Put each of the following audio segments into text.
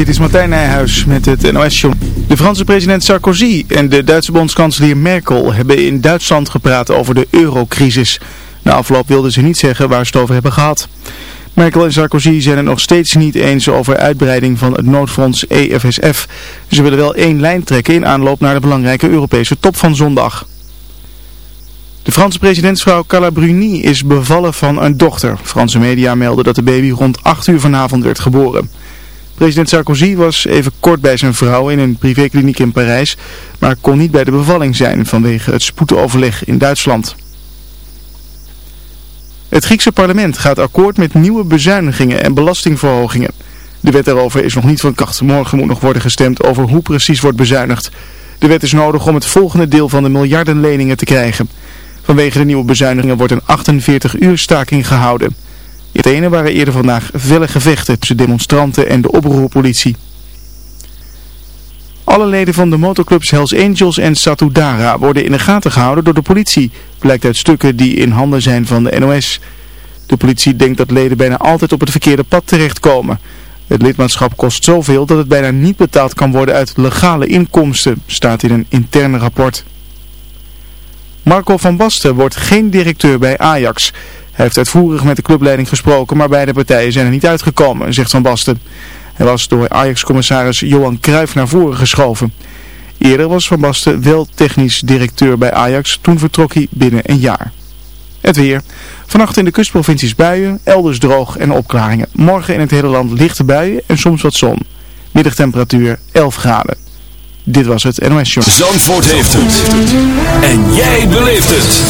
Dit is Martijn Nijhuis met het NOS-journal. De Franse president Sarkozy en de Duitse bondskanselier Merkel hebben in Duitsland gepraat over de eurocrisis. Na afloop wilden ze niet zeggen waar ze het over hebben gehad. Merkel en Sarkozy zijn het nog steeds niet eens over uitbreiding van het noodfonds EFSF. Ze willen wel één lijn trekken in aanloop naar de belangrijke Europese top van zondag. De Franse presidentsvrouw Carla Bruni is bevallen van een dochter. Franse media melden dat de baby rond 8 uur vanavond werd geboren. President Sarkozy was even kort bij zijn vrouw in een privékliniek in Parijs, maar kon niet bij de bevalling zijn vanwege het spoedoverleg in Duitsland. Het Griekse parlement gaat akkoord met nieuwe bezuinigingen en belastingverhogingen. De wet daarover is nog niet van kracht. Morgen moet nog worden gestemd over hoe precies wordt bezuinigd. De wet is nodig om het volgende deel van de miljardenleningen te krijgen. Vanwege de nieuwe bezuinigingen wordt een 48 uur staking gehouden. In Athene waren eerder vandaag felle gevechten tussen demonstranten en de oproerpolitie. Alle leden van de motorclubs Hells Angels en Satudara worden in de gaten gehouden door de politie, blijkt uit stukken die in handen zijn van de NOS. De politie denkt dat leden bijna altijd op het verkeerde pad terechtkomen. Het lidmaatschap kost zoveel dat het bijna niet betaald kan worden uit legale inkomsten, staat in een interne rapport. Marco van Basten wordt geen directeur bij Ajax. Heeft uitvoerig met de clubleiding gesproken, maar beide partijen zijn er niet uitgekomen, zegt Van Basten. Hij was door Ajax-commissaris Johan Cruijff naar voren geschoven. Eerder was Van Basten wel technisch directeur bij Ajax, toen vertrok hij binnen een jaar. Het weer. Vannacht in de kustprovincies buien, elders droog en opklaringen. Morgen in het hele land lichte buien en soms wat zon. Middagtemperatuur 11 graden. Dit was het NOS Show. Zandvoort heeft het. En jij beleeft het.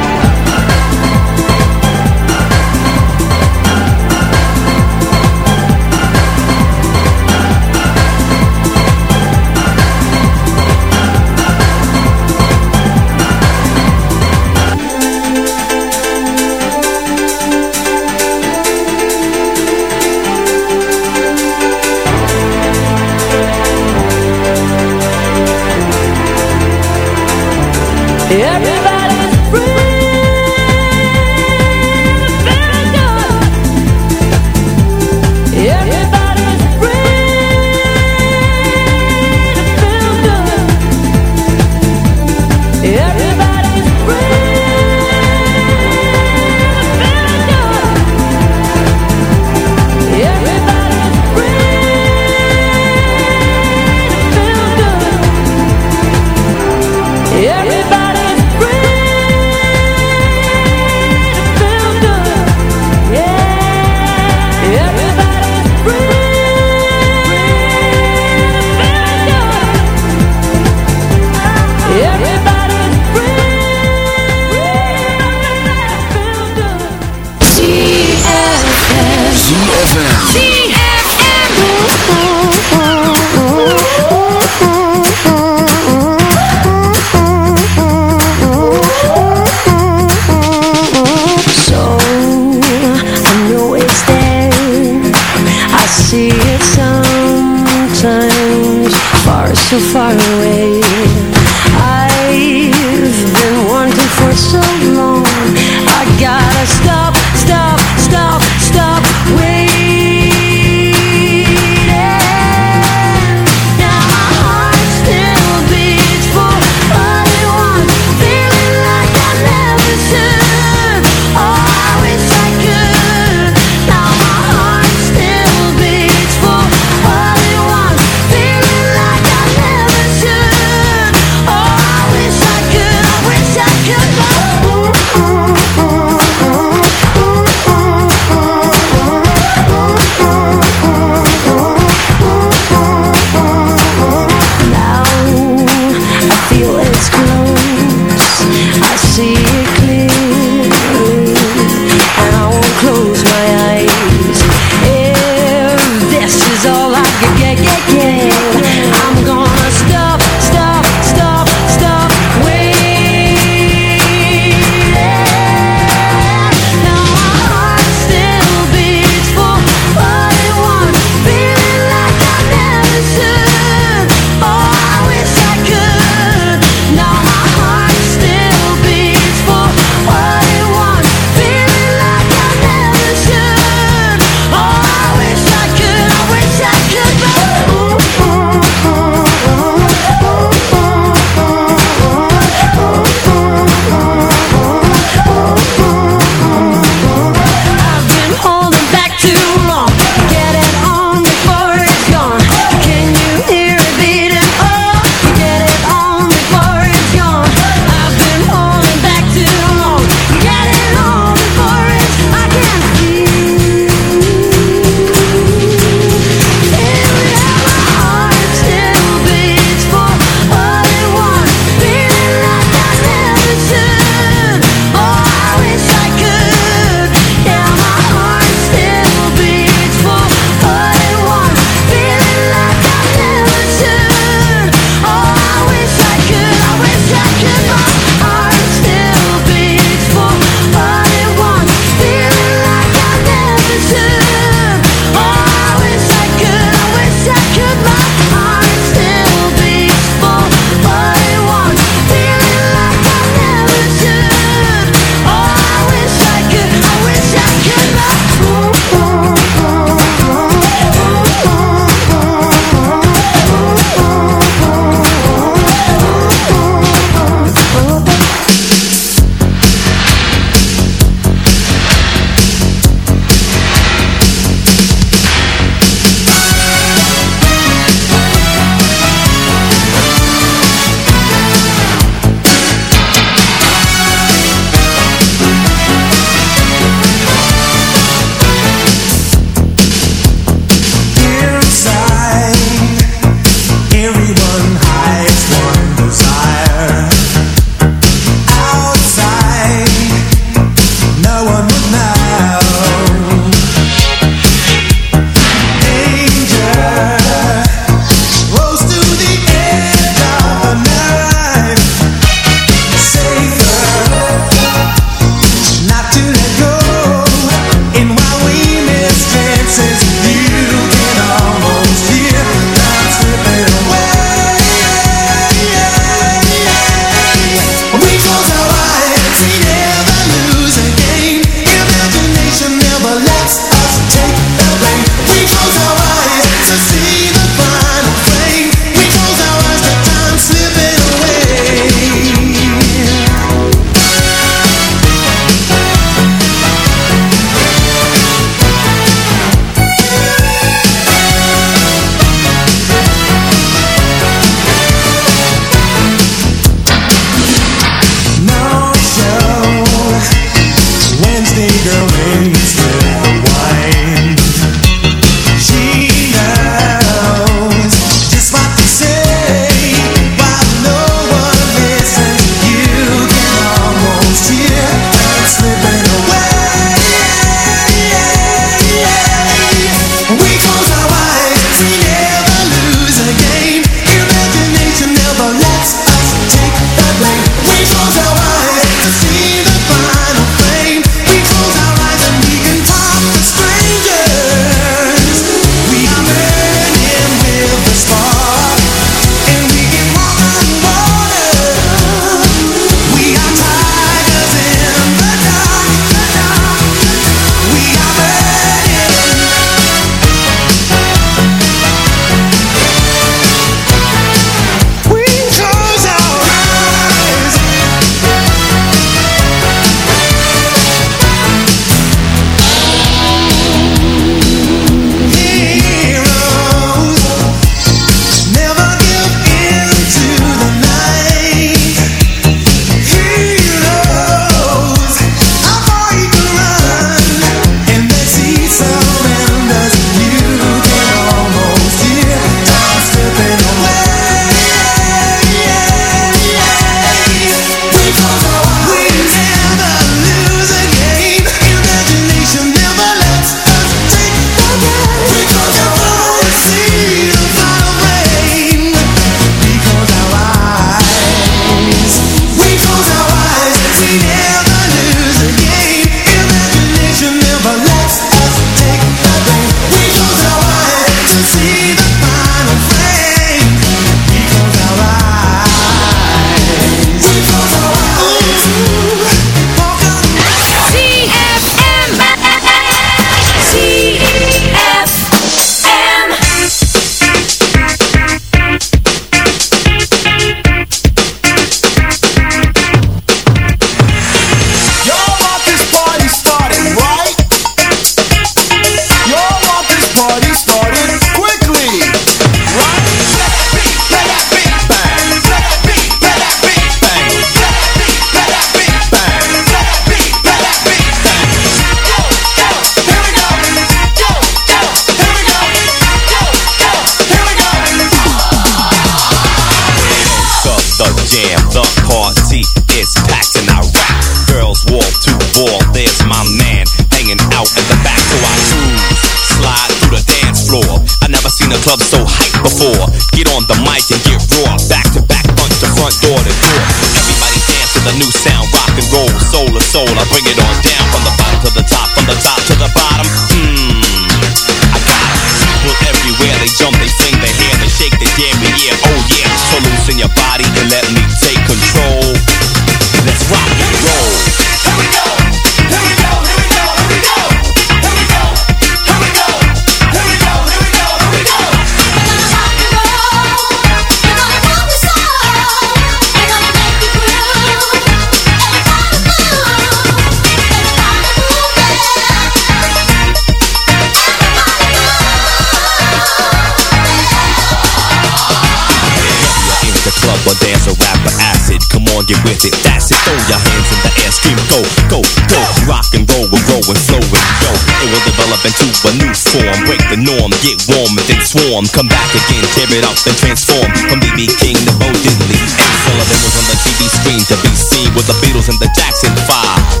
Get with it. That's it. Throw your hands in the air, scream go, go, go. Rock and roll, we're growing, flowing, yo. It will develop into a new form. Break the norm, get warm and then swarm. Come back again, tear it up and transform. From BB King to Bo Diddley. And Sullivan was on the TV screen to be seen with the Beatles and the Jackson 5.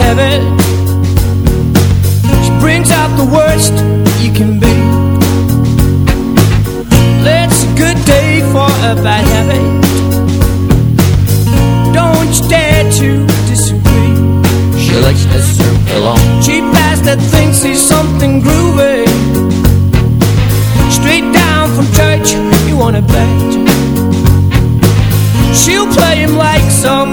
On, let's have it. She brings out the worst you can be. It's a good day for a bad habit. Don't you dare to disagree. She likes to serve alone. Cheap ass that thinks he's something groovy. Straight down from church, you wanna bet. She'll play him like some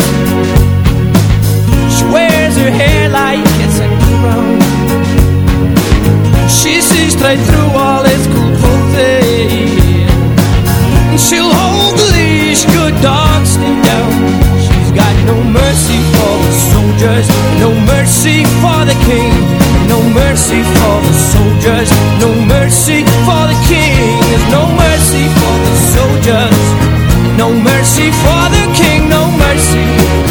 Straight through all its cool. And she'll hold the leash, good dogs stay down. She's got no mercy for the soldiers, no mercy for the king, no mercy for the soldiers, no mercy for the king. There's no mercy for the soldiers, no mercy for the king, no mercy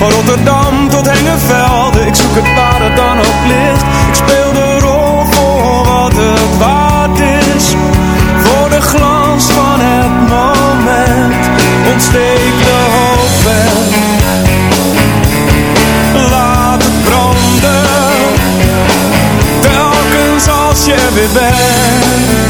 van Rotterdam tot Hengevelde. Ik zoek het waar het dan ook ligt. Ik speel de rol voor wat het waard is, voor de glans van het moment. Ontsteek de hoop en laat het branden. Telkens als je er weer bent.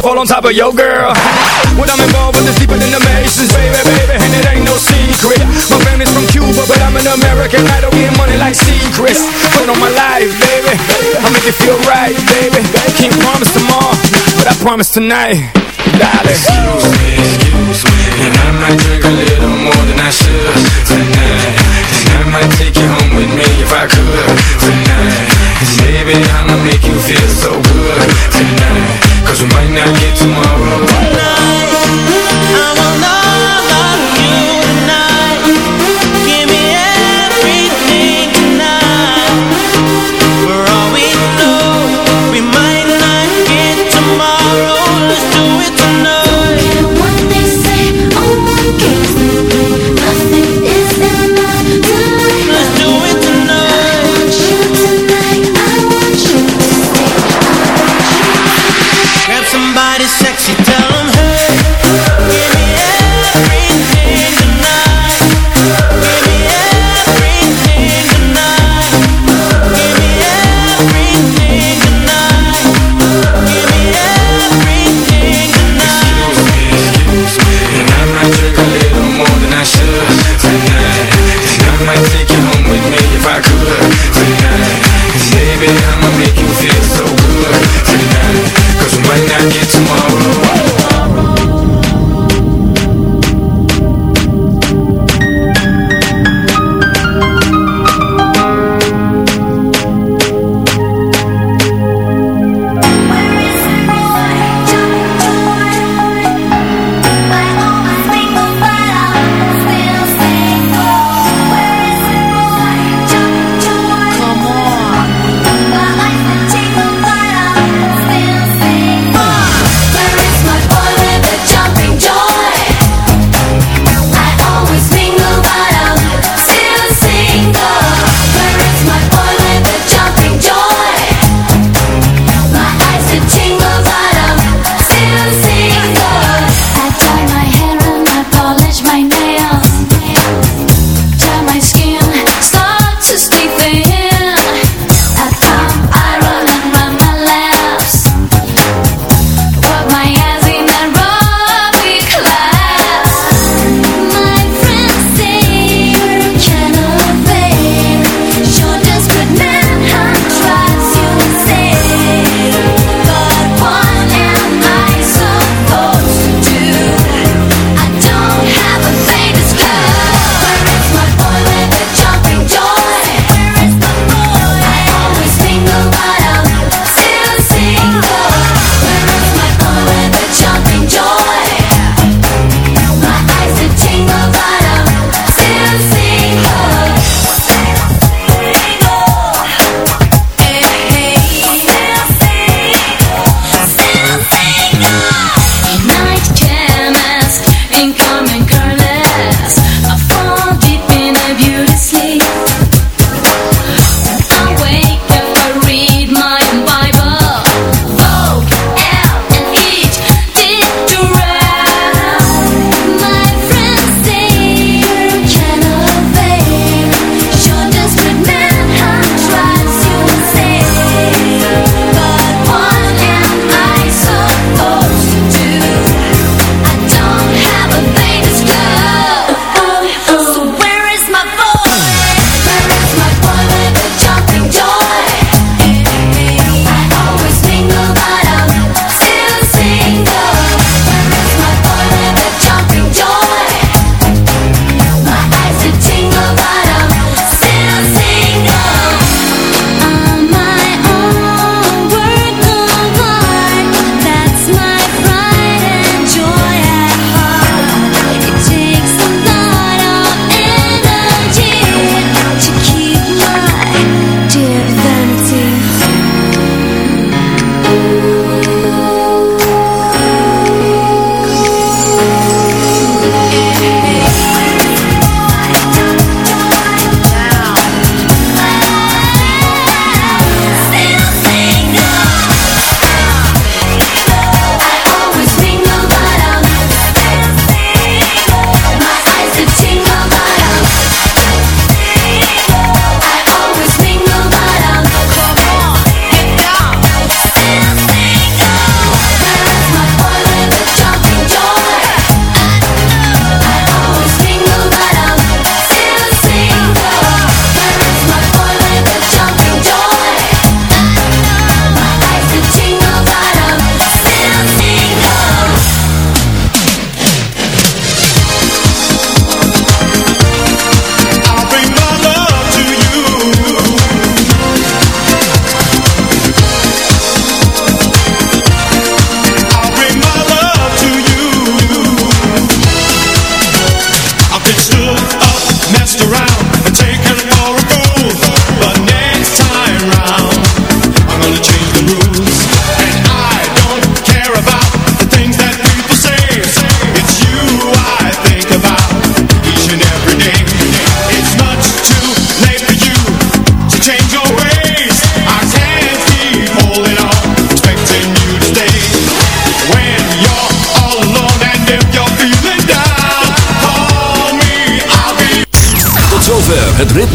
fall on top of your girl. When I'm involved with this deeper than the Masons, baby, baby, and it ain't no secret. My family's from Cuba, but I'm an American. I don't get money like secrets. Put on my life, baby. I make it feel right, baby. Can't promise tomorrow, but I promise tonight. Excuse me, excuse me, and I might drink a little more than I should tonight. And I might take you home with me if I could tonight. And baby, I'ma make you feel so good tonight. Cause we might not get tomorrow. I want all